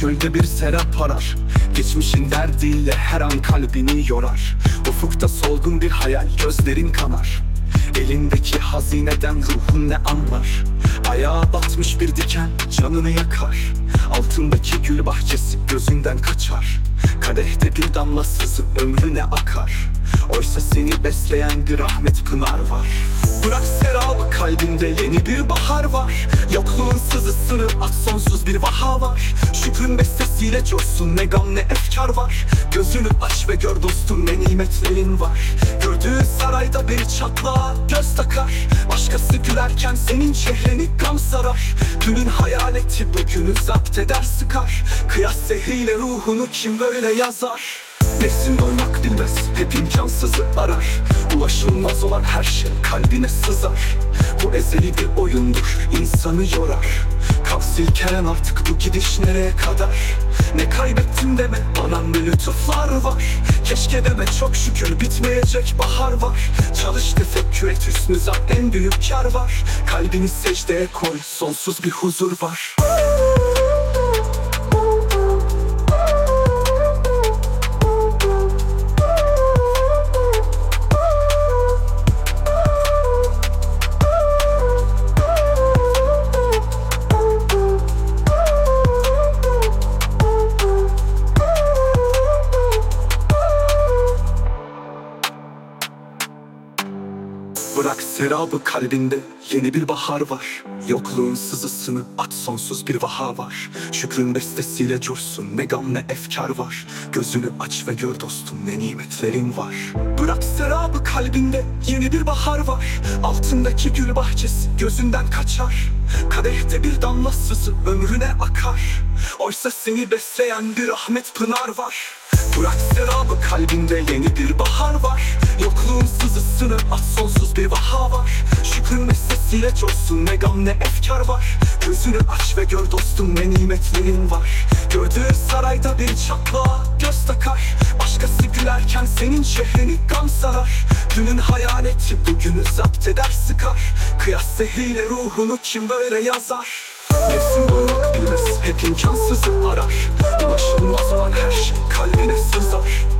Çölde bir serap arar? Geçmişin derdiyle her an kalbini yorar. Ufukta solgun bir hayal gözlerin kanar. Elindeki hazineden ruhun ne anlar? Ayağa batmış bir diken canını yakar. Altındaki gül bahçesi gözünden kaçar. Kadehte bir damla sızı ömrüne akar Oysa seni besleyen bir rahmet pınar var. Bırak serabı kalbinde yeni bir bahar var. Yokluğun sızısını at sonsuz bir vaha var. Şükrün bestesiyle coşsun ne gam ne efkar var. Gözünü aç ve gör dostum ne nimetlerin var. Gördüğü sarayda bir çatlağa göz takar. Başkası gülerken senin çehreni gam sarar. Dünün hayaleti bugünü zapt eder sıkar. Kıyas zehriyle ruhunu kim böyle yazar Nefsin doymak bilmez hep imkansızı arar. Ulaşılmaz olan her şey kalbine sızar. Bu ezeli bir oyundur insanı yorar. Kap silkelen artık bu gidiş nereye kadar? Ne kaybettim deme bana ne lütuflar var. Keşke deme çok şükür bitmeyecek bahar var. Çalış tefekkür et hüsnü zat en büyük kar var. Kalbini secdeye koy sonsuz bir huzur var Bırak serabı kalbinde yeni bir bahar var. Yokluğun sızısını at sonsuz bir vaha var. Şükrün bestesiyle coşsun ne gam ne efkar var. Gözünü aç ve gör dostum ne nimetlerin var. Bırak serabı kalbinde yeni bir bahar var. Altındaki gül bahçesi gözünden kaçar. Kadehte bir damla sızı ömrüne akar. Oysa seni besleyen bir rahmet pınar var. Bırak serabı kalbinde yeni bir bahar var. Yokluğun sızısını at sonsuz bir vaha var. Şükrün sesiyle coşsun ne gam ne efkar var. Gözünü aç ve gör dostum ne nimetlerin var. Gördüğü sarayda bir çatlağa göz takar. Başkası gülerken senin çehreni gam sarar. Dünün hayaleti bugünü zapt eder sıkar. Kıyas zehriyle ruhunu kim böyle yazar? Nefsin doymak bilmez hep imkansızı arar. Ulaşılmaz olan her şey kalbine sızar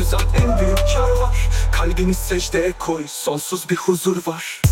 zan en büyük kar var. Kalbini secdeye koy sonsuz bir huzur var